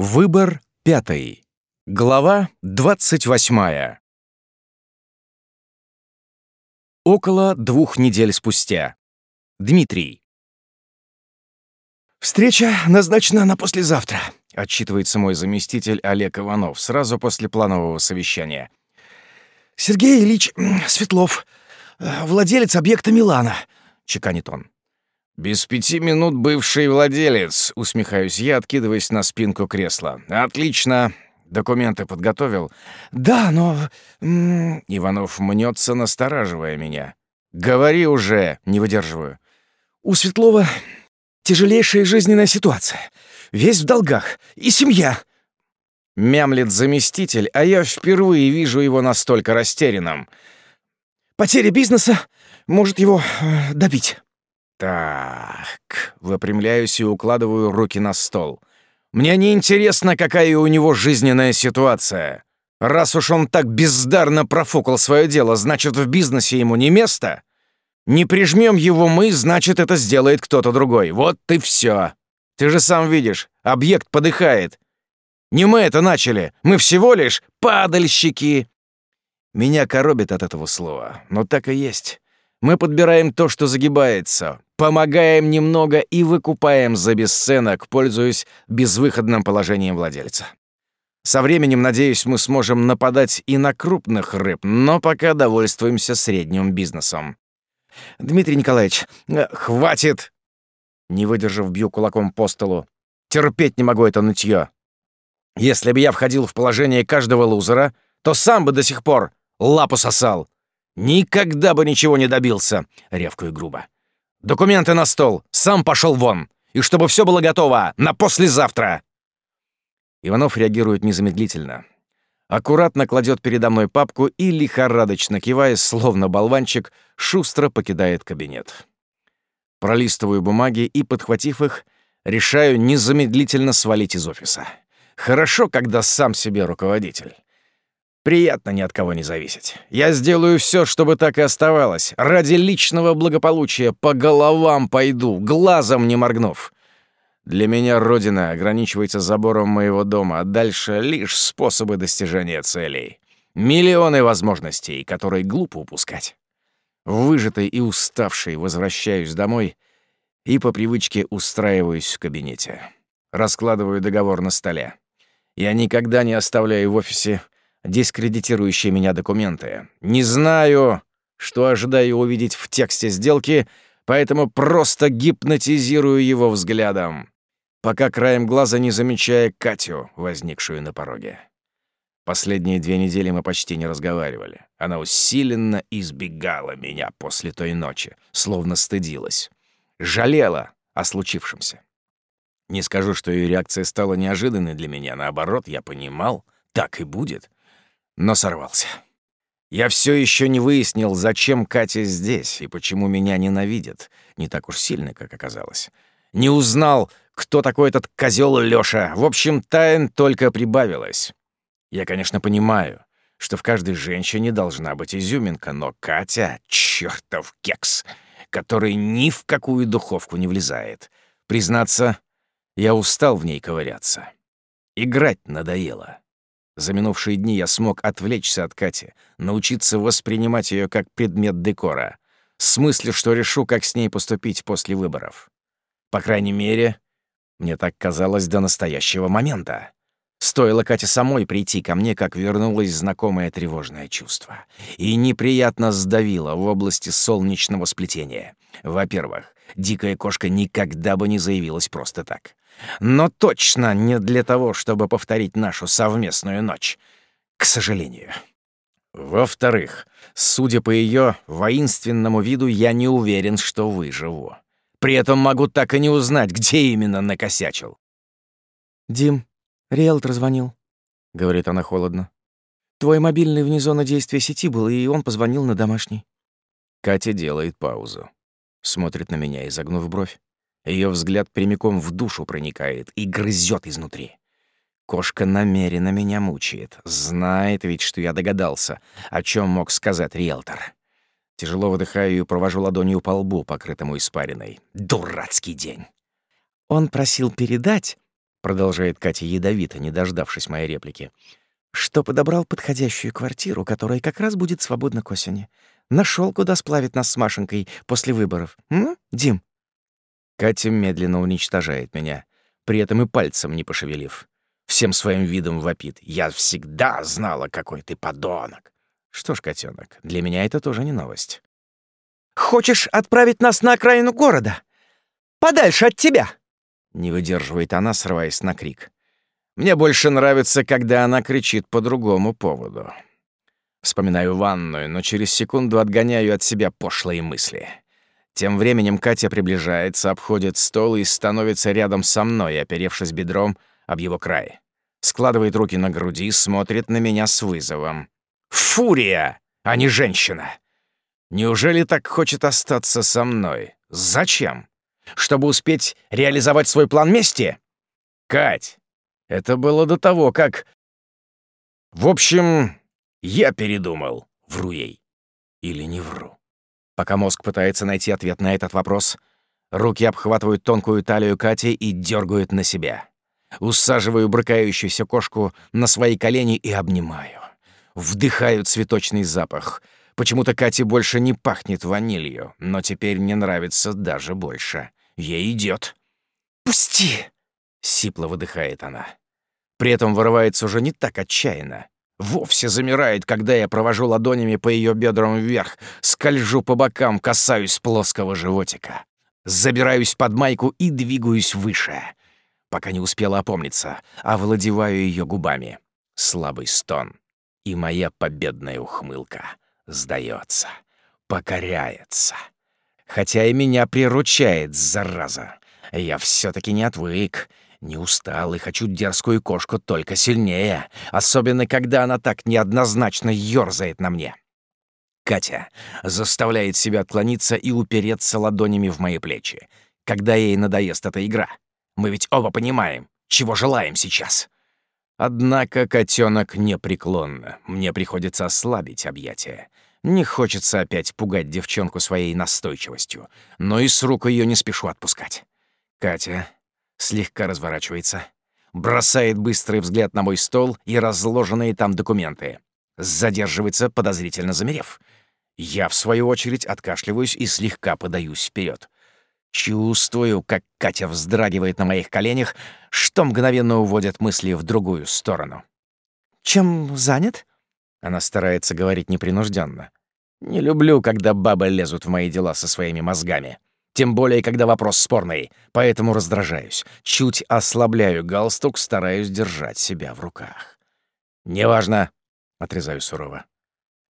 Выбор пятый. Глава 28. Около двух недель спустя. Дмитрий. «Встреча назначена на послезавтра», — отчитывается мой заместитель Олег Иванов сразу после планового совещания. «Сергей Ильич Светлов, э, владелец объекта «Милана», — чеканит он. «Без пяти минут бывший владелец», — усмехаюсь я, откидываясь на спинку кресла. «Отлично. Документы подготовил?» «Да, но...» Иванов мнется, настораживая меня. «Говори уже!» — не выдерживаю. «У Светлова тяжелейшая жизненная ситуация. Весь в долгах. И семья!» Мямлет заместитель, а я впервые вижу его настолько растерянным. «Потеря бизнеса может его э, добить». «Так...» — выпрямляюсь и укладываю руки на стол. «Мне не интересно, какая у него жизненная ситуация. Раз уж он так бездарно профукал свое дело, значит, в бизнесе ему не место. Не прижмем его мы, значит, это сделает кто-то другой. Вот и все. Ты же сам видишь, объект подыхает. Не мы это начали, мы всего лишь падальщики». Меня коробит от этого слова, но так и есть. Мы подбираем то, что загибается помогаем немного и выкупаем за бесценок, пользуясь безвыходным положением владельца. Со временем, надеюсь, мы сможем нападать и на крупных рыб, но пока довольствуемся средним бизнесом. Дмитрий Николаевич, э, хватит! Не выдержав, бью кулаком по столу. Терпеть не могу это нытье. Если бы я входил в положение каждого лузера, то сам бы до сих пор лапу сосал. Никогда бы ничего не добился, ревкую грубо. Документы на стол! Сам пошел вон! И чтобы все было готово! На послезавтра!» Иванов реагирует незамедлительно. Аккуратно кладет передо мной папку и, лихорадочно кивая, словно болванчик, шустро покидает кабинет. Пролистываю бумаги и, подхватив их, решаю незамедлительно свалить из офиса. Хорошо, когда сам себе руководитель. Приятно ни от кого не зависеть. Я сделаю все, чтобы так и оставалось. Ради личного благополучия по головам пойду, глазом не моргнув. Для меня Родина ограничивается забором моего дома, а дальше лишь способы достижения целей. Миллионы возможностей, которые глупо упускать. Выжатый и уставший возвращаюсь домой и по привычке устраиваюсь в кабинете. Раскладываю договор на столе. Я никогда не оставляю в офисе дискредитирующие меня документы. Не знаю, что ожидаю увидеть в тексте сделки, поэтому просто гипнотизирую его взглядом, пока краем глаза не замечая Катю, возникшую на пороге. Последние две недели мы почти не разговаривали. Она усиленно избегала меня после той ночи, словно стыдилась. Жалела о случившемся. Не скажу, что ее реакция стала неожиданной для меня. Наоборот, я понимал, так и будет но сорвался. Я все еще не выяснил, зачем Катя здесь и почему меня ненавидит, не так уж сильно, как оказалось. Не узнал, кто такой этот козел Лёша. В общем, тайн только прибавилось. Я, конечно, понимаю, что в каждой женщине должна быть изюминка, но Катя — чертов кекс, который ни в какую духовку не влезает. Признаться, я устал в ней ковыряться. Играть надоело. За минувшие дни я смог отвлечься от Кати, научиться воспринимать ее как предмет декора, в смысле, что решу, как с ней поступить после выборов. По крайней мере, мне так казалось до настоящего момента. Стоило Кате самой прийти ко мне, как вернулось знакомое тревожное чувство. И неприятно сдавило в области солнечного сплетения. Во-первых, дикая кошка никогда бы не заявилась просто так но точно не для того, чтобы повторить нашу совместную ночь. К сожалению. Во-вторых, судя по ее воинственному виду, я не уверен, что выживу. При этом могу так и не узнать, где именно накосячил. «Дим, риэлтор звонил», — говорит она холодно. «Твой мобильный вне зоны действия сети был, и он позвонил на домашний». Катя делает паузу. Смотрит на меня, изогнув бровь. Ее взгляд прямиком в душу проникает и грызет изнутри. Кошка намеренно меня мучает. Знает ведь, что я догадался, о чем мог сказать риэлтор. Тяжело выдыхаю и провожу ладонью по лбу, покрытому испариной. Дурацкий день. Он просил передать, продолжает Катя ядовито, не дождавшись моей реплики, что подобрал подходящую квартиру, которая как раз будет свободна к осени. Нашел, куда сплавить нас с Машенькой после выборов. М? Дим? Катя медленно уничтожает меня, при этом и пальцем не пошевелив. Всем своим видом вопит. «Я всегда знала, какой ты подонок!» Что ж, котенок, для меня это тоже не новость. «Хочешь отправить нас на окраину города? Подальше от тебя!» Не выдерживает она, срываясь на крик. Мне больше нравится, когда она кричит по другому поводу. Вспоминаю ванную, но через секунду отгоняю от себя пошлые мысли. Тем временем Катя приближается, обходит стол и становится рядом со мной, оперевшись бедром об его край. Складывает руки на груди, смотрит на меня с вызовом. «Фурия, а не женщина! Неужели так хочет остаться со мной? Зачем? Чтобы успеть реализовать свой план мести? Кать, это было до того, как... В общем, я передумал, вру ей. Или не вру. Пока мозг пытается найти ответ на этот вопрос, руки обхватывают тонкую талию Кати и дергают на себя. Усаживаю брыкающуюся кошку на свои колени и обнимаю. Вдыхаю цветочный запах. Почему-то Кате больше не пахнет ванилью, но теперь мне нравится даже больше. Ей идет. «Пусти!» — сипло выдыхает она. При этом вырывается уже не так отчаянно вовсе замирает, когда я провожу ладонями по ее бедрам вверх, скольжу по бокам, касаюсь плоского животика. Забираюсь под майку и двигаюсь выше, пока не успела опомниться, овладеваю ее губами. Слабый стон. И моя победная ухмылка сдается, покоряется. Хотя и меня приручает, зараза. Я все-таки не отвык. Не устал и хочу дерзкую кошку только сильнее, особенно когда она так неоднозначно ёрзает на мне. Катя заставляет себя отклониться и упереться ладонями в мои плечи. Когда ей надоест эта игра? Мы ведь оба понимаем, чего желаем сейчас. Однако котенок непреклонно. Мне приходится ослабить объятия. Не хочется опять пугать девчонку своей настойчивостью, но и с рук ее не спешу отпускать. Катя слегка разворачивается, бросает быстрый взгляд на мой стол и разложенные там документы. Задерживается, подозрительно замерев. Я, в свою очередь, откашливаюсь и слегка подаюсь вперед. Чувствую, как Катя вздрагивает на моих коленях, что мгновенно уводит мысли в другую сторону. «Чем занят?» Она старается говорить непринужденно. «Не люблю, когда бабы лезут в мои дела со своими мозгами» тем более, когда вопрос спорный, поэтому раздражаюсь. Чуть ослабляю галстук, стараюсь держать себя в руках. «Неважно», — отрезаю сурово.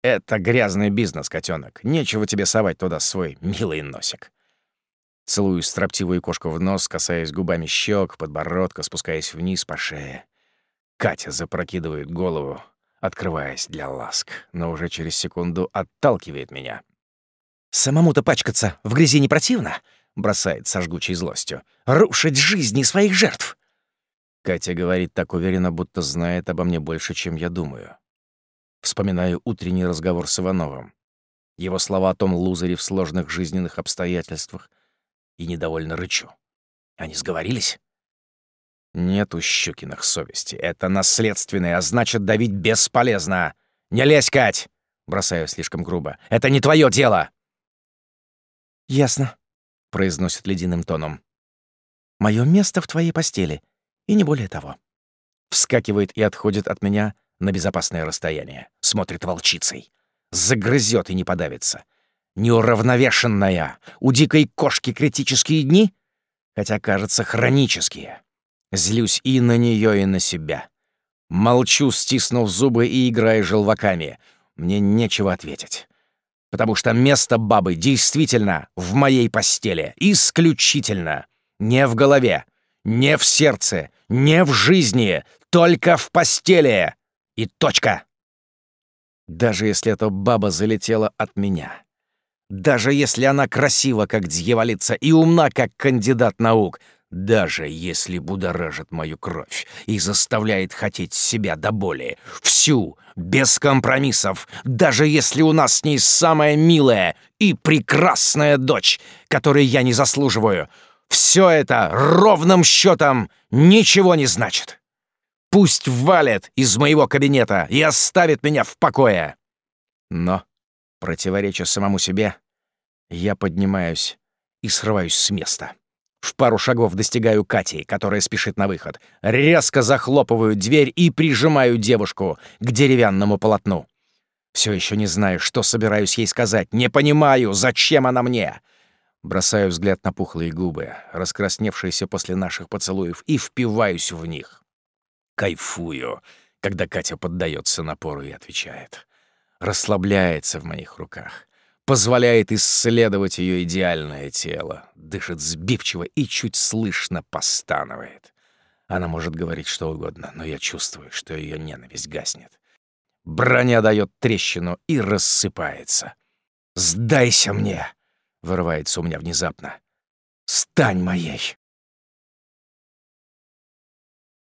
«Это грязный бизнес, котенок. Нечего тебе совать туда свой милый носик». Целую строптивую кошку в нос, касаясь губами щек, подбородка, спускаясь вниз по шее. Катя запрокидывает голову, открываясь для ласк, но уже через секунду отталкивает меня, «Самому-то пачкаться в грязи не противно?» — бросает со жгучей злостью. «Рушить жизни своих жертв!» Катя говорит так уверенно, будто знает обо мне больше, чем я думаю. Вспоминаю утренний разговор с Ивановым. Его слова о том лузере в сложных жизненных обстоятельствах. И недовольно рычу. Они сговорились? Нет у Щукиных совести. Это наследственное, а значит, давить бесполезно. «Не лезь, Кать!» — бросаю слишком грубо. «Это не твое дело!» «Ясно», — произносит ледяным тоном. «Мое место в твоей постели, и не более того». Вскакивает и отходит от меня на безопасное расстояние. Смотрит волчицей. Загрызет и не подавится. Неуравновешенная. У дикой кошки критические дни, хотя, кажется, хронические. Злюсь и на нее, и на себя. Молчу, стиснув зубы и играя желваками. Мне нечего ответить потому что место бабы действительно в моей постели, исключительно. Не в голове, не в сердце, не в жизни, только в постели. И точка. Даже если эта баба залетела от меня. Даже если она красива, как дьяволица, и умна, как кандидат наук, даже если будоражит мою кровь и заставляет хотеть себя до боли, всю, без компромиссов, даже если у нас с ней самая милая и прекрасная дочь, которой я не заслуживаю, все это ровным счетом ничего не значит. Пусть валит из моего кабинета и оставит меня в покое. Но, противореча самому себе, я поднимаюсь и срываюсь с места. В пару шагов достигаю Кати, которая спешит на выход. Резко захлопываю дверь и прижимаю девушку к деревянному полотну. Все еще не знаю, что собираюсь ей сказать. Не понимаю, зачем она мне. Бросаю взгляд на пухлые губы, раскрасневшиеся после наших поцелуев, и впиваюсь в них. Кайфую, когда Катя поддается напору и отвечает. Расслабляется в моих руках позволяет исследовать ее идеальное тело, дышит сбивчиво и чуть слышно постанывает. Она может говорить что угодно, но я чувствую, что ее ненависть гаснет. Броня дает трещину и рассыпается. «Сдайся мне!» — вырывается у меня внезапно. «Стань моей!»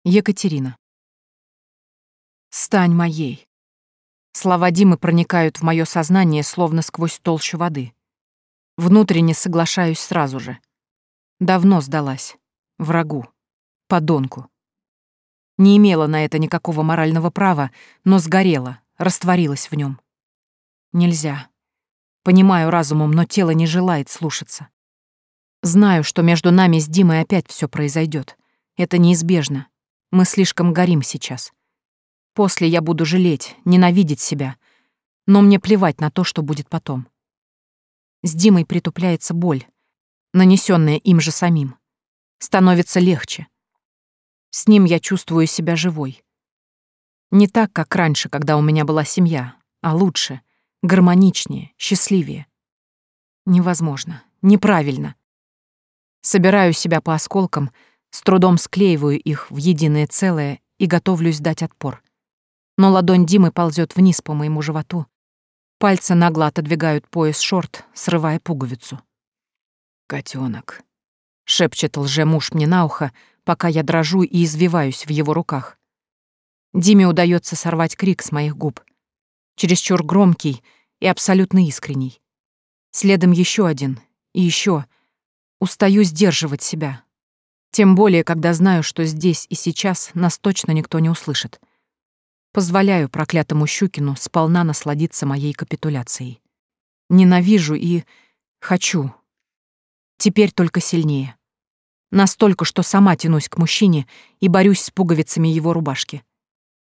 Екатерина. «Стань моей!» Слова Димы проникают в мое сознание, словно сквозь толщу воды. Внутренне соглашаюсь сразу же. Давно сдалась. Врагу. Подонку. Не имела на это никакого морального права, но сгорела, растворилась в нем. Нельзя. Понимаю разумом, но тело не желает слушаться. Знаю, что между нами с Димой опять все произойдет. Это неизбежно. Мы слишком горим сейчас. После я буду жалеть, ненавидеть себя. Но мне плевать на то, что будет потом. С Димой притупляется боль, нанесенная им же самим. Становится легче. С ним я чувствую себя живой. Не так, как раньше, когда у меня была семья, а лучше, гармоничнее, счастливее. Невозможно, неправильно. Собираю себя по осколкам, с трудом склеиваю их в единое целое и готовлюсь дать отпор но ладонь Димы ползет вниз по моему животу. Пальцы нагло отодвигают пояс шорт, срывая пуговицу. Котенок, шепчет лже-муж мне на ухо, пока я дрожу и извиваюсь в его руках. Диме удается сорвать крик с моих губ. Чересчур громкий и абсолютно искренний. Следом еще один, и еще. Устаю сдерживать себя. Тем более, когда знаю, что здесь и сейчас нас точно никто не услышит. Позволяю проклятому Щукину сполна насладиться моей капитуляцией. Ненавижу и... хочу. Теперь только сильнее. Настолько, что сама тянусь к мужчине и борюсь с пуговицами его рубашки.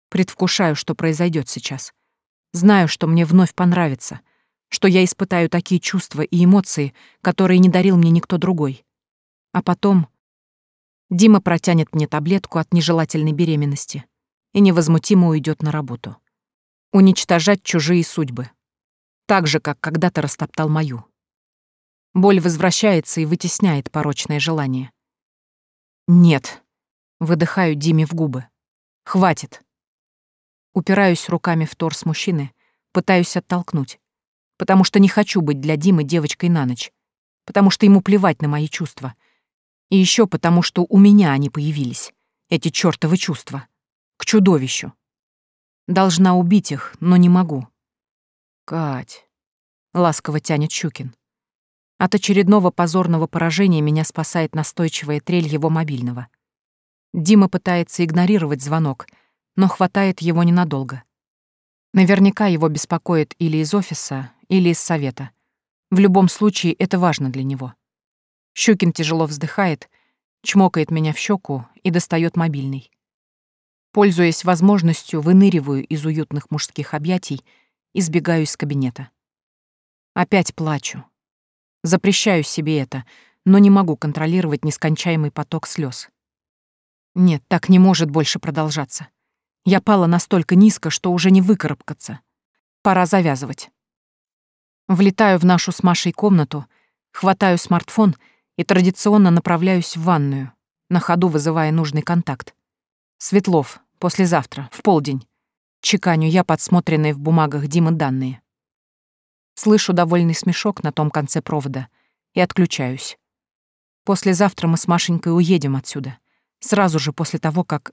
Предвкушаю, что произойдет сейчас. Знаю, что мне вновь понравится, что я испытаю такие чувства и эмоции, которые не дарил мне никто другой. А потом... Дима протянет мне таблетку от нежелательной беременности и невозмутимо уйдет на работу. Уничтожать чужие судьбы. Так же, как когда-то растоптал мою. Боль возвращается и вытесняет порочное желание. «Нет», — выдыхаю Диме в губы. «Хватит». Упираюсь руками в торс мужчины, пытаюсь оттолкнуть, потому что не хочу быть для Димы девочкой на ночь, потому что ему плевать на мои чувства, и еще потому что у меня они появились, эти чертовы чувства к чудовищу. Должна убить их, но не могу. Кать, ласково тянет Щукин. От очередного позорного поражения меня спасает настойчивая трель его мобильного. Дима пытается игнорировать звонок, но хватает его ненадолго. Наверняка его беспокоит или из офиса, или из совета. В любом случае, это важно для него. Щукин тяжело вздыхает, чмокает меня в щеку и достает мобильный. Пользуясь возможностью, выныриваю из уютных мужских объятий и сбегаю из кабинета. Опять плачу. Запрещаю себе это, но не могу контролировать нескончаемый поток слез. Нет, так не может больше продолжаться. Я пала настолько низко, что уже не выкарабкаться. Пора завязывать. Влетаю в нашу с Машей комнату, хватаю смартфон и традиционно направляюсь в ванную, на ходу вызывая нужный контакт. Светлов, послезавтра, в полдень. Чеканю я подсмотренные в бумагах Димы данные. Слышу довольный смешок на том конце провода и отключаюсь. Послезавтра мы с Машенькой уедем отсюда. Сразу же после того, как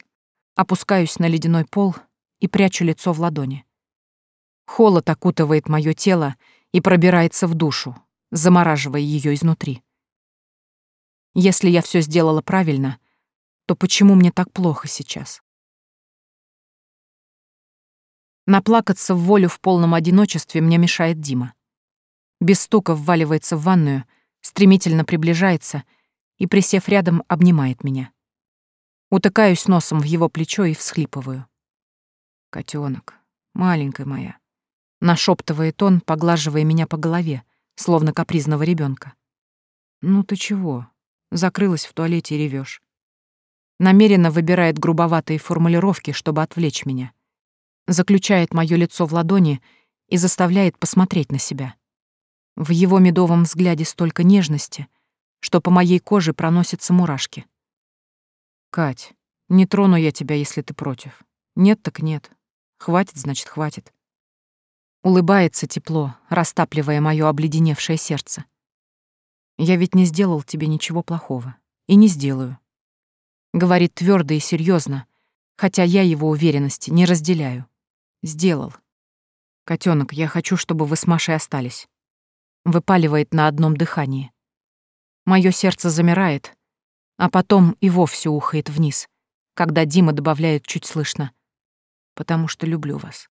опускаюсь на ледяной пол и прячу лицо в ладони. Холод окутывает мое тело и пробирается в душу, замораживая ее изнутри. Если я все сделала правильно — то почему мне так плохо сейчас? Наплакаться в волю в полном одиночестве мне мешает Дима. Без стука вваливается в ванную, стремительно приближается и, присев рядом, обнимает меня. Утыкаюсь носом в его плечо и всхлипываю. «Котёнок, маленькая моя», — нашёптывает он, поглаживая меня по голове, словно капризного ребёнка. «Ну ты чего? Закрылась в туалете и ревёшь намеренно выбирает грубоватые формулировки, чтобы отвлечь меня, заключает мое лицо в ладони и заставляет посмотреть на себя. В его медовом взгляде столько нежности, что по моей коже проносятся мурашки. «Кать, не трону я тебя, если ты против. Нет так нет. Хватит, значит, хватит». Улыбается тепло, растапливая мое обледеневшее сердце. «Я ведь не сделал тебе ничего плохого. И не сделаю говорит твердо и серьезно, хотя я его уверенности не разделяю. Сделал. Котенок, я хочу, чтобы вы с Машей остались. Выпаливает на одном дыхании. Мое сердце замирает, а потом и вовсе ухает вниз, когда Дима добавляет чуть слышно. Потому что люблю вас.